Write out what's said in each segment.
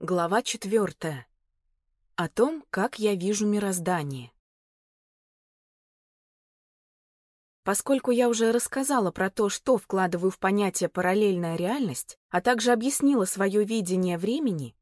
Глава четвертая. О том, как я вижу мироздание. Поскольку я уже рассказала про то, что вкладываю в понятие «параллельная реальность», а также объяснила свое видение времени,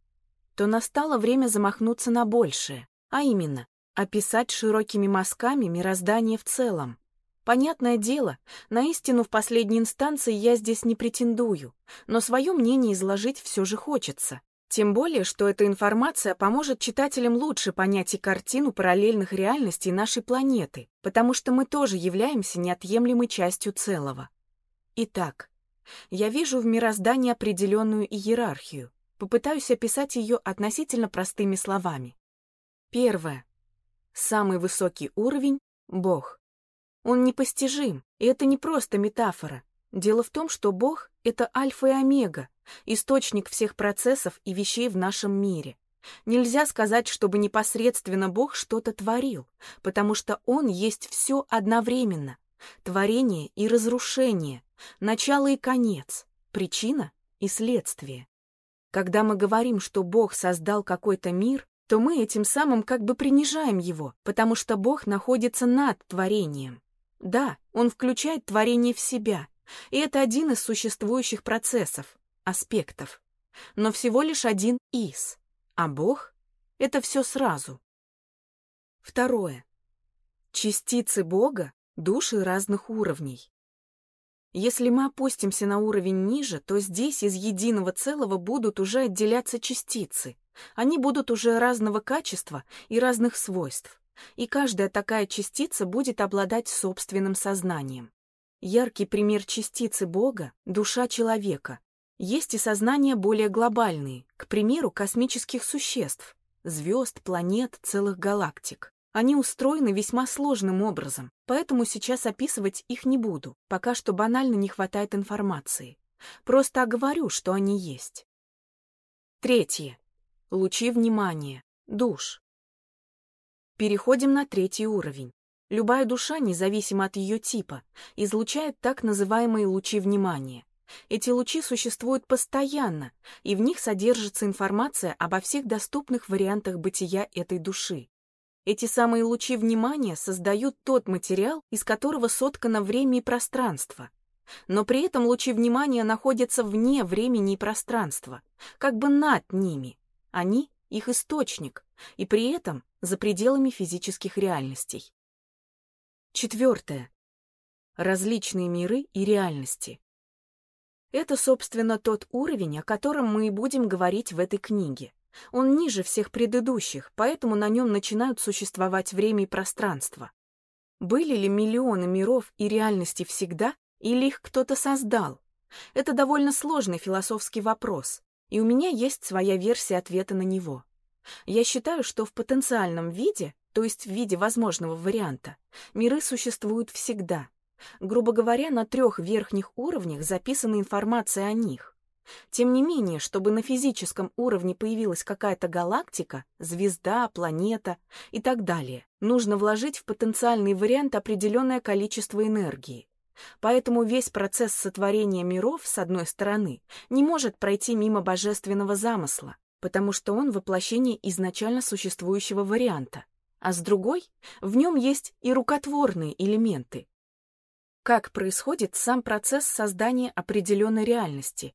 то настало время замахнуться на большее, а именно описать широкими мазками мироздание в целом. Понятное дело, на истину в последней инстанции я здесь не претендую, но свое мнение изложить все же хочется. Тем более, что эта информация поможет читателям лучше понять и картину параллельных реальностей нашей планеты, потому что мы тоже являемся неотъемлемой частью целого. Итак, я вижу в мироздании определенную иерархию. Попытаюсь описать ее относительно простыми словами. Первое. Самый высокий уровень — Бог. Он непостижим, и это не просто метафора. Дело в том, что Бог — это альфа и омега, источник всех процессов и вещей в нашем мире. Нельзя сказать, чтобы непосредственно Бог что-то творил, потому что Он есть все одновременно. Творение и разрушение, начало и конец, причина и следствие. Когда мы говорим, что Бог создал какой-то мир, то мы этим самым как бы принижаем его, потому что Бог находится над творением. Да, Он включает творение в себя, и это один из существующих процессов, аспектов, но всего лишь один из, а Бог — это все сразу. Второе. Частицы Бога — души разных уровней. Если мы опустимся на уровень ниже, то здесь из единого целого будут уже отделяться частицы. Они будут уже разного качества и разных свойств. И каждая такая частица будет обладать собственным сознанием. Яркий пример частицы Бога — душа человека, есть и сознания более глобальные, к примеру, космических существ, звезд, планет, целых галактик. Они устроены весьма сложным образом, поэтому сейчас описывать их не буду, пока что банально не хватает информации. Просто оговорю, что они есть. Третье. Лучи внимания. Душ. Переходим на третий уровень. Любая душа, независимо от ее типа, излучает так называемые лучи внимания. Эти лучи существуют постоянно, и в них содержится информация обо всех доступных вариантах бытия этой души. Эти самые лучи внимания создают тот материал, из которого соткано время и пространство. Но при этом лучи внимания находятся вне времени и пространства, как бы над ними. Они — их источник, и при этом за пределами физических реальностей. Четвертое. Различные миры и реальности. Это, собственно, тот уровень, о котором мы и будем говорить в этой книге. Он ниже всех предыдущих, поэтому на нем начинают существовать время и пространство. Были ли миллионы миров и реальностей всегда, или их кто-то создал? Это довольно сложный философский вопрос, и у меня есть своя версия ответа на него. Я считаю, что в потенциальном виде, то есть в виде возможного варианта, миры существуют всегда, Грубо говоря, на трех верхних уровнях записана информация о них. Тем не менее, чтобы на физическом уровне появилась какая-то галактика, звезда, планета и так далее, нужно вложить в потенциальный вариант определенное количество энергии. Поэтому весь процесс сотворения миров, с одной стороны, не может пройти мимо божественного замысла, потому что он воплощение изначально существующего варианта, а с другой, в нем есть и рукотворные элементы, как происходит сам процесс создания определенной реальности.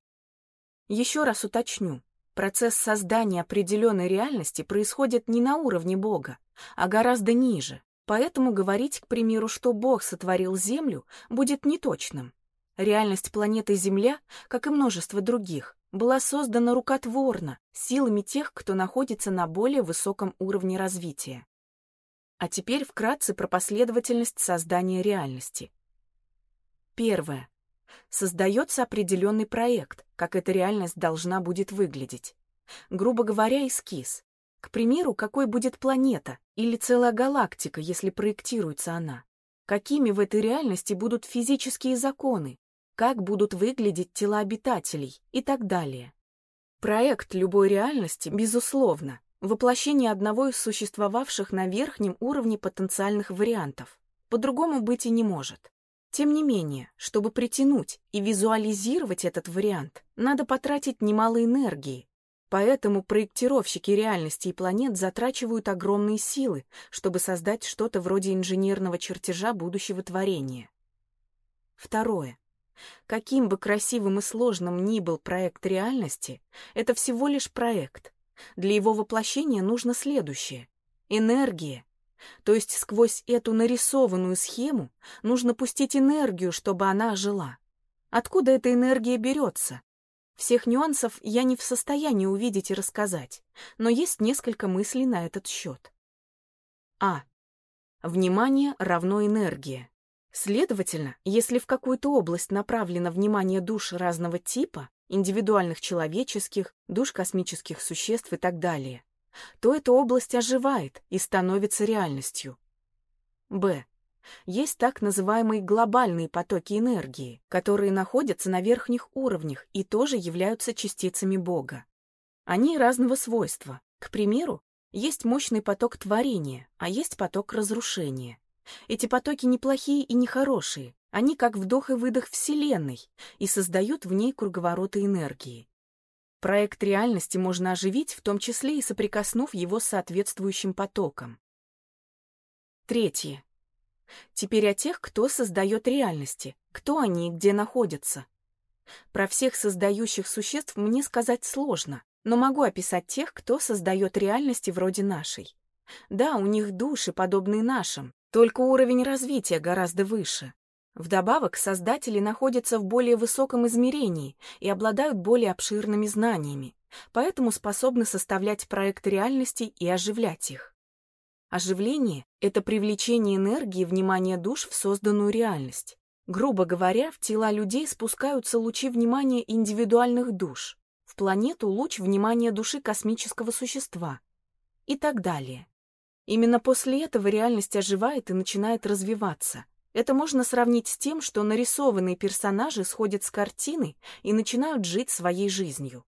Еще раз уточню. Процесс создания определенной реальности происходит не на уровне Бога, а гораздо ниже. Поэтому говорить, к примеру, что Бог сотворил Землю, будет неточным. Реальность планеты Земля, как и множество других, была создана рукотворно, силами тех, кто находится на более высоком уровне развития. А теперь вкратце про последовательность создания реальности. Первое. Создается определенный проект, как эта реальность должна будет выглядеть. Грубо говоря, эскиз. К примеру, какой будет планета или целая галактика, если проектируется она. Какими в этой реальности будут физические законы, как будут выглядеть тела обитателей и так далее. Проект любой реальности, безусловно, воплощение одного из существовавших на верхнем уровне потенциальных вариантов. По-другому быть и не может. Тем не менее, чтобы притянуть и визуализировать этот вариант, надо потратить немало энергии. Поэтому проектировщики реальности и планет затрачивают огромные силы, чтобы создать что-то вроде инженерного чертежа будущего творения. Второе. Каким бы красивым и сложным ни был проект реальности, это всего лишь проект. Для его воплощения нужно следующее — энергия. То есть сквозь эту нарисованную схему нужно пустить энергию, чтобы она ожила. Откуда эта энергия берется? Всех нюансов я не в состоянии увидеть и рассказать, но есть несколько мыслей на этот счет. А. Внимание равно энергия. Следовательно, если в какую-то область направлено внимание душ разного типа, индивидуальных человеческих, душ космических существ и так далее, то эта область оживает и становится реальностью. Б. Есть так называемые глобальные потоки энергии, которые находятся на верхних уровнях и тоже являются частицами Бога. Они разного свойства. К примеру, есть мощный поток творения, а есть поток разрушения. Эти потоки неплохие и нехорошие, они как вдох и выдох Вселенной и создают в ней круговороты энергии. Проект реальности можно оживить, в том числе и соприкоснув его с соответствующим потоком. Третье. Теперь о тех, кто создает реальности, кто они и где находятся. Про всех создающих существ мне сказать сложно, но могу описать тех, кто создает реальности вроде нашей. Да, у них души, подобные нашим, только уровень развития гораздо выше. Вдобавок, создатели находятся в более высоком измерении и обладают более обширными знаниями, поэтому способны составлять проекты реальности и оживлять их. Оживление — это привлечение энергии внимания душ в созданную реальность. Грубо говоря, в тела людей спускаются лучи внимания индивидуальных душ, в планету луч внимания души космического существа и так далее. Именно после этого реальность оживает и начинает развиваться. Это можно сравнить с тем, что нарисованные персонажи сходят с картины и начинают жить своей жизнью.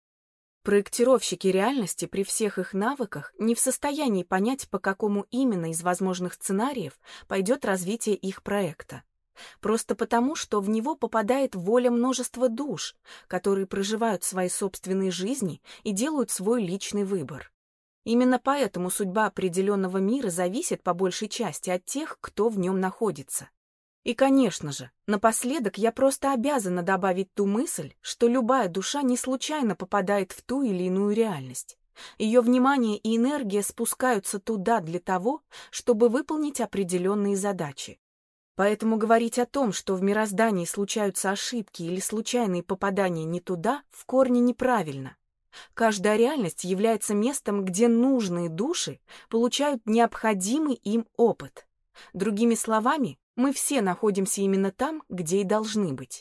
Проектировщики реальности при всех их навыках не в состоянии понять, по какому именно из возможных сценариев пойдет развитие их проекта. Просто потому, что в него попадает воля множества душ, которые проживают свои собственные жизни и делают свой личный выбор. Именно поэтому судьба определенного мира зависит по большей части от тех, кто в нем находится. И, конечно же, напоследок я просто обязана добавить ту мысль, что любая душа не случайно попадает в ту или иную реальность. Ее внимание и энергия спускаются туда для того, чтобы выполнить определенные задачи. Поэтому говорить о том, что в мироздании случаются ошибки или случайные попадания не туда, в корне неправильно. Каждая реальность является местом, где нужные души получают необходимый им опыт. Другими словами, мы все находимся именно там, где и должны быть.